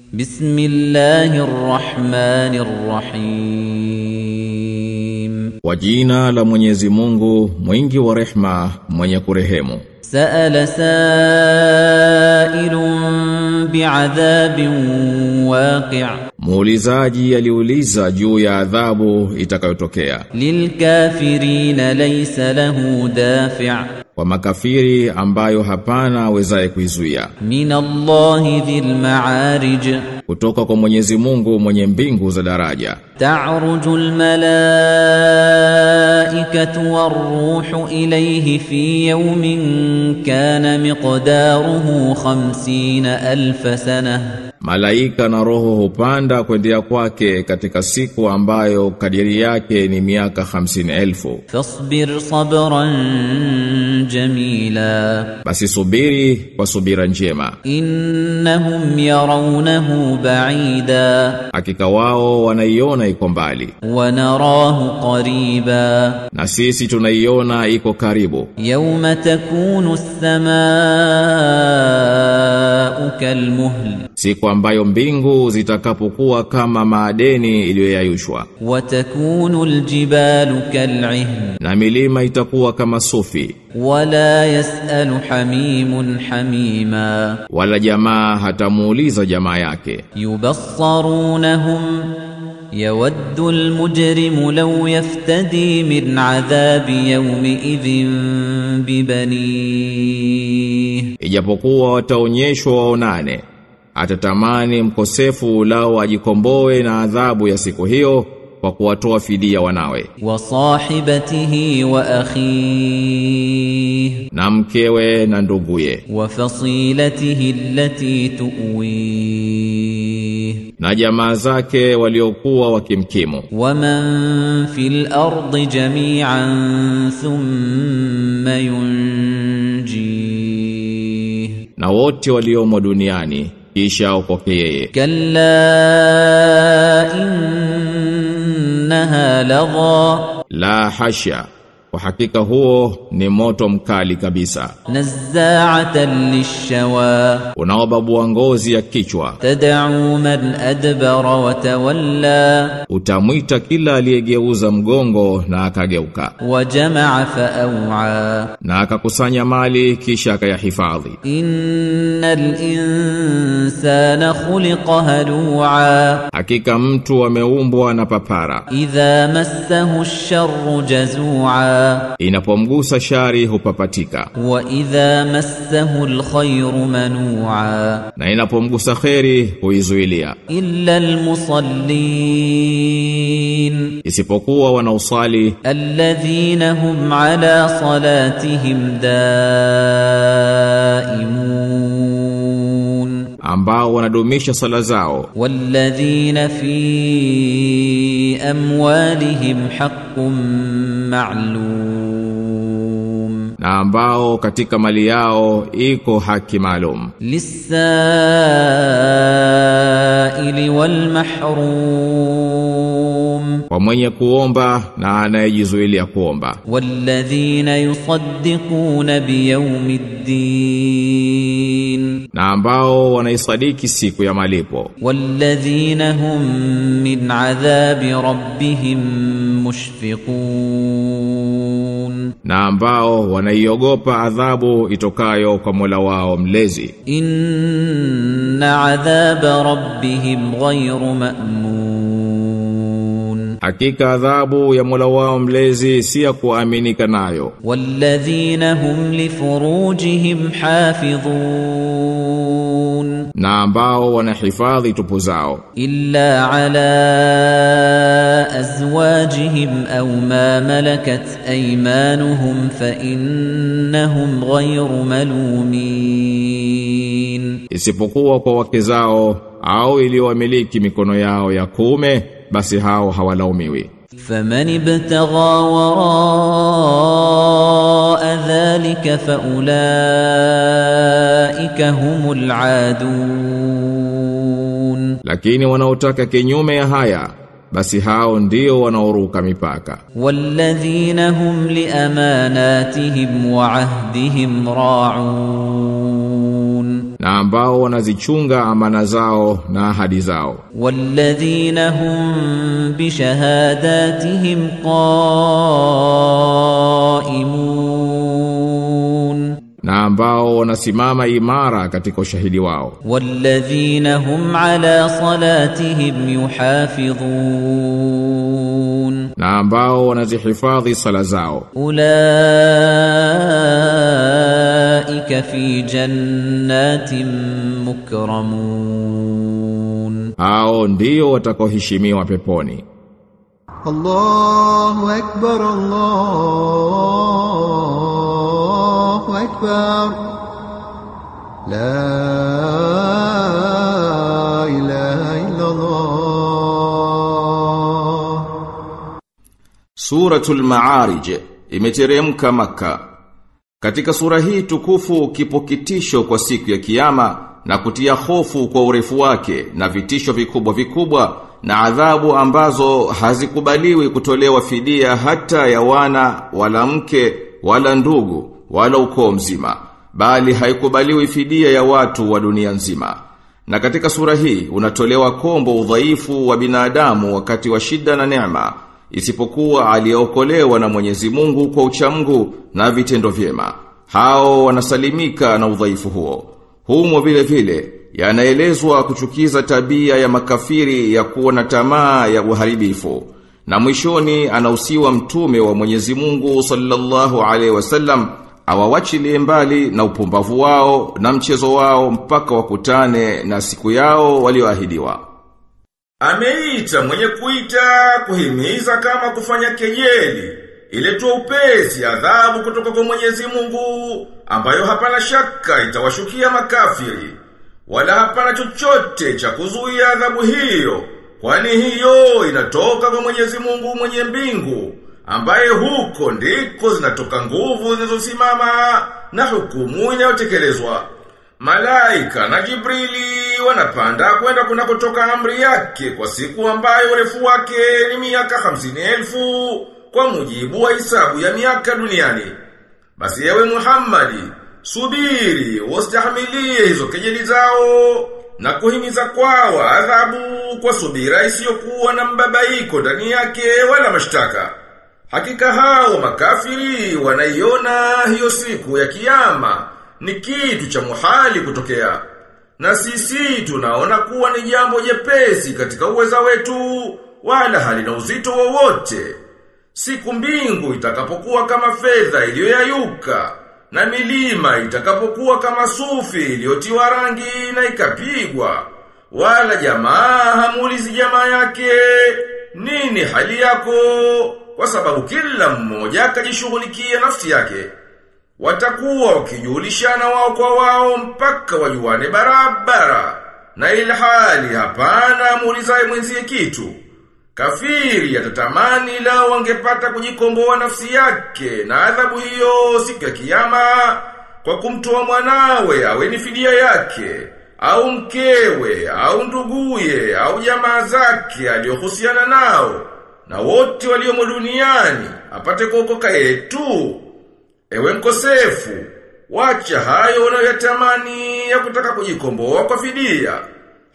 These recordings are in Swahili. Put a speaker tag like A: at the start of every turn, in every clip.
A: بسم الله الرحمن الرحيم
B: Kwa jina la Mwenyezi Mungu, mwingi wa rehma, mwenye kurehemu.
A: سأل سائل بعذاب واقع
B: Muulizaji aliuliza juu ya adhabu itakayotokea
A: للكافرين ليس له دافع
B: kwa makafiri ambayo hapana wezaye kuizuia.
A: Minallahi dhil ma'arij,
B: kutoka kwa Mwenyezi Mungu mwenye mbingu za daraja.
A: Ta'rujul malaikatu waruhu ilayhi fi yawmin kana miqdaruhu 50 alf sanah
B: malaika na roho hupanda kwendea kwake katika siku ambayo kadiri yake ni miaka 50000
A: fasbir sabran jamila.
B: Basi subiri kwa subira njema.
A: Innahum yarawnahu ba'ida.
B: Hakika wao wanaiona iko mbali.
A: Wanarahu qariba.
B: Na sisi tunaiona iko karibu.
A: Yawma takunu as-samaa'u kalmuhl.
B: Siku ambayo mbingu zitakapokuwa kama maadeni iliyoyayushwa
A: وتكون الجبال كالعهن
B: na milima itakuwa kama sufi
A: ولا يسأل حميم حميما
B: wala jamaa hatamuuliza jamaa yake.
A: يبصرونهم يود المجرم لو يفتدي من عذاب يومئذ ببنيه
B: Ijapokuwa wataonyeshwa waonane, atatamani mkosefu lao ajikomboe na adhabu ya siku hiyo kwa kuwatoa fidia wanawe.
A: Wa sahibatihi wa akhi
B: na mkewe na nduguye.
A: Wa fasilatihi allati tuwi
B: na jamaa zake waliokuwa wakimkimu.
A: Wa man fil ardi jami'an thumma yunji
B: na wote waliomo duniani. kisha aokoke yeye.
A: كلا إنها لظى
B: La hasha, wa hakika huo ni moto mkali kabisa.
A: nazaa'atan lishawa,
B: unaobabua ngozi ya kichwa.
A: Tad'u man adbara wa tawalla,
B: utamwita kila aliyegeuza mgongo na akageuka.
A: Wa jamaa fa'a,
B: na akakusanya mali kisha akayahifadhi.
A: Innal insana khuliqa halu'a,
B: hakika mtu ameumbwa na papara.
A: Idha massahu sharru jazua
B: inapomgusa shari hupapatika.
A: Wa idha massahu alkhairu manua.
B: Na inapomgusa khairi huizuilia.
A: Illa almusallin.
B: Isipokuwa wanausali
A: alladhina hum ala salatihim daimun
B: ambao wanadumisha sala zao.
A: Walladhina fi amwalihim haqqun ma'lum.
B: Na ambao katika mali yao iko haki maalum.
A: Lisaili wal
B: kwa mwenye kuomba na anayejizuilia kuomba.
A: walladhina yusaddiquna biyawmiddin,
B: na ambao wanaisadiki siku ya malipo.
A: walladhina hum min adhabi rabbihim mushfiqun,
B: na ambao wanaiogopa adhabu itokayo kwa Mola wao mlezi.
A: inna adhaba rabbihim ghayru ma'mun
B: hakika adhabu ya Mola wao mlezi si ya kuaminika nayo.
A: Walladhina hum li furujihim hafidhun.
B: Na ambao wanahifadhi tupu zao.
A: Illa ala azwajihim au ma malakat aymanuhum fa innahum ghayru malumin.
B: Isipokuwa kwa wake zao au iliyowamiliki mikono yao ya kuume basi hao hawalaumiwi.
A: Faman ibtagha waraa dhalika faulaika humul adun,
B: lakini wanaotaka kinyume ya haya basi hao ndio wanaoruka mipaka.
A: Walladhina hum liamanatihim wa ahdihim ra'un
C: na ambao wanazichunga amana zao na ahadi zao.
A: Walladhina hum bi shahadatihim qaimun,
C: na ambao wanasimama imara katika ushahidi wao.
A: Walladhina hum ala salatihim yuhafidhun
C: na ambao wanazihifadhi sala zao
A: أولئك في جنات مكرمون
C: hao ndio watakaoheshimiwa peponi
D: الله أكبر الله أكبر لا
E: Suratul Ma'arij imeteremka maka. Katika sura hii tukufu kipo kitisho kwa siku ya kiyama na kutia hofu kwa urefu wake na vitisho vikubwa vikubwa na adhabu ambazo hazikubaliwi kutolewa fidia hata ya wana wala mke wala ndugu wala ukoo mzima bali haikubaliwi fidia ya watu wa dunia nzima. Na katika sura hii unatolewa kombo udhaifu wa binadamu wakati wa shida na neema isipokuwa aliyeokolewa na Mwenyezi Mungu kwa uchamgu na vitendo vyema. Hao wanasalimika na udhaifu huo. Humo vile vile yanaelezwa kuchukiza tabia ya makafiri ya kuwa na tamaa ya uharibifu. Na mwishoni anausiwa mtume wa Mwenyezi Mungu sallallahu alaihi wasallam awawachilie mbali na upumbavu wao na mchezo wao mpaka wakutane na siku yao walioahidiwa.
B: Ameita mwenye kuita kuhimiza kama kufanya kejeli ile tu upesi adhabu kutoka kwa Mwenyezi Mungu ambayo hapana shaka itawashukia makafiri wala hapana chochote cha kuzuia adhabu hiyo kwani hiyo inatoka kwa Mwenyezi Mungu mwenye mbingu ambaye huko ndiko zinatoka nguvu zinazosimama na hukumu inayotekelezwa Malaika na Jibrili wanapanda kwenda kunakotoka amri yake kwa siku ambayo urefu wake ni miaka hamsini elfu kwa mujibu wa hisabu ya miaka duniani. Basi yewe Muhammadi, subiri, wasitahamilie hizo kejeli zao na kuhimiza kwawa adhabu kwa subira isiyokuwa na mbabaiko ndani yake wala mashtaka. Hakika hao makafiri wanaiona hiyo siku ya kiyama ni kitu cha muhali kutokea. Na sisi tunaona kuwa ni jambo jepesi katika uweza wetu, wala halina uzito wowote. Siku mbingu itakapokuwa kama fedha iliyoyayuka, na milima itakapokuwa kama sufi iliyotiwa rangi na ikapigwa, wala jamaa hamulizi jamaa yake, nini hali yako? Kwa sababu kila mmoja akajishughulikia nafsi yake watakuwa wakijulishana wao kwa wao mpaka wajuane barabara. Na ilhali hapana muulizaye mwenzie kitu kafiri atatamani lao wangepata kujikomboa nafsi yake na adhabu hiyo siku ya kiyama kwa kumtoa mwanawe awe ni fidia yake au mkewe au nduguye au jamaa zake aliyohusiana nao na wote waliomo duniani apate kuokoka yetu Ewe mkosefu, wacha hayo unayotamani ya kutaka kujikomboa kwa fidia.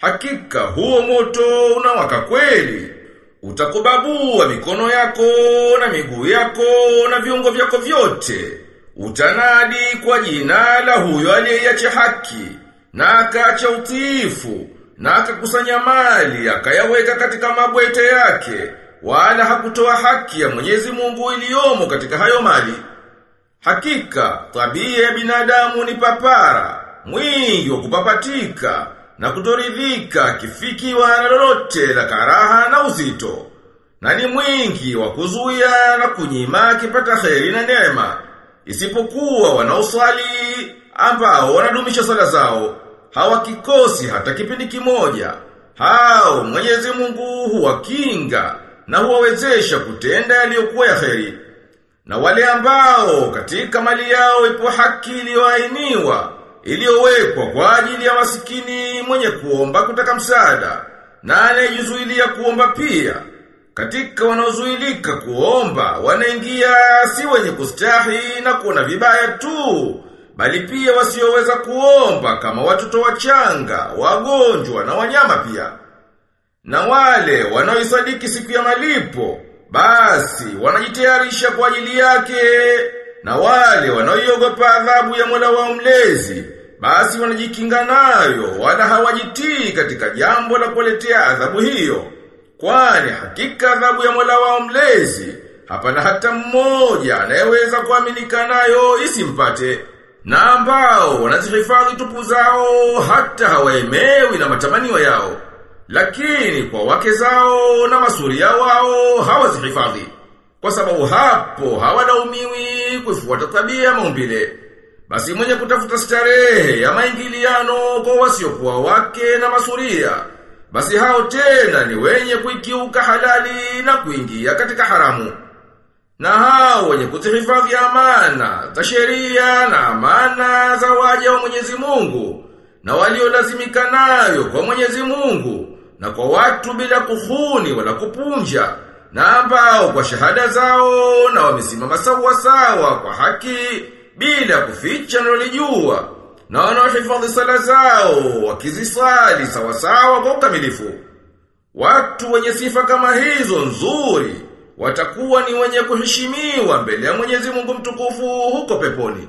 B: Hakika huo moto unawaka kweli. Utakubabua mikono yako na miguu yako na viungo vyako vyote. Utanadi kwa jina la huyo aliyeacha haki na akaacha utiifu na akakusanya mali akayaweka katika mabwete yake wala hakutoa haki ya Mwenyezi Mungu iliyomo katika hayo mali. Hakika, tabia ya binadamu ni papara, mwingi wa kupapatika, na kutoridhika kifikiwa na lolote la karaha na uzito. Na ni mwingi wa kuzuia na kunyima kipata kheri na neema. Isipokuwa wanaoswali ambao wanadumisha sala zao, hawakikosi hata kipindi kimoja. Hao Mwenyezi Mungu huwakinga na huwawezesha kutenda yaliyokuwa ya kheri. Na wale ambao katika mali yao ipo haki iliyoainiwa, iliyowekwa kwa ajili ya masikini mwenye kuomba kutaka msaada, na anayejizuilia kuomba pia. Katika wanaozuilika kuomba, wanaingia si wenye kustahi na kuona vibaya tu, bali pia wasioweza kuomba kama watoto wachanga, wagonjwa na wanyama pia. Na wale wanaoisadiki siku ya malipo, basi wanajitayarisha kwa ajili yake. Na wale wanaoiogopa adhabu ya Mola wao mlezi, basi wanajikinga nayo wala hawajitii katika jambo la kuletea adhabu hiyo. Kwani hakika adhabu ya Mola wao mlezi hapana hata mmoja anayeweza kuaminika nayo isimpate. Na ambao wanazihifadhi tupu zao hata hawaemewi na matamanio yao. Lakini kwa wake zao na masuria wao hawazihifadhi. Kwa sababu hapo hawalaumiwi kufuata tabia maumbile. Basi mwenye kutafuta starehe ya maingiliano kwa wasiokuwa wake na masuria. Basi hao tena ni wenye kuikiuka halali na kuingia katika haramu. Na hao wenye kuzihifadhi amana za sheria na amana za waja wa Mwenyezi Mungu na waliolazimika nayo kwa Mwenyezi Mungu na kwa watu bila kuhuni wala kupunja na ambao kwa shahada zao na wamesimama sawa sawa kwa haki bila kuficha na walijua na wanaohifadhi sala zao wakizisali sawa sawa kwa ukamilifu. Watu wenye sifa kama hizo nzuri watakuwa ni wenye kuheshimiwa mbele ya Mwenyezi Mungu mtukufu huko peponi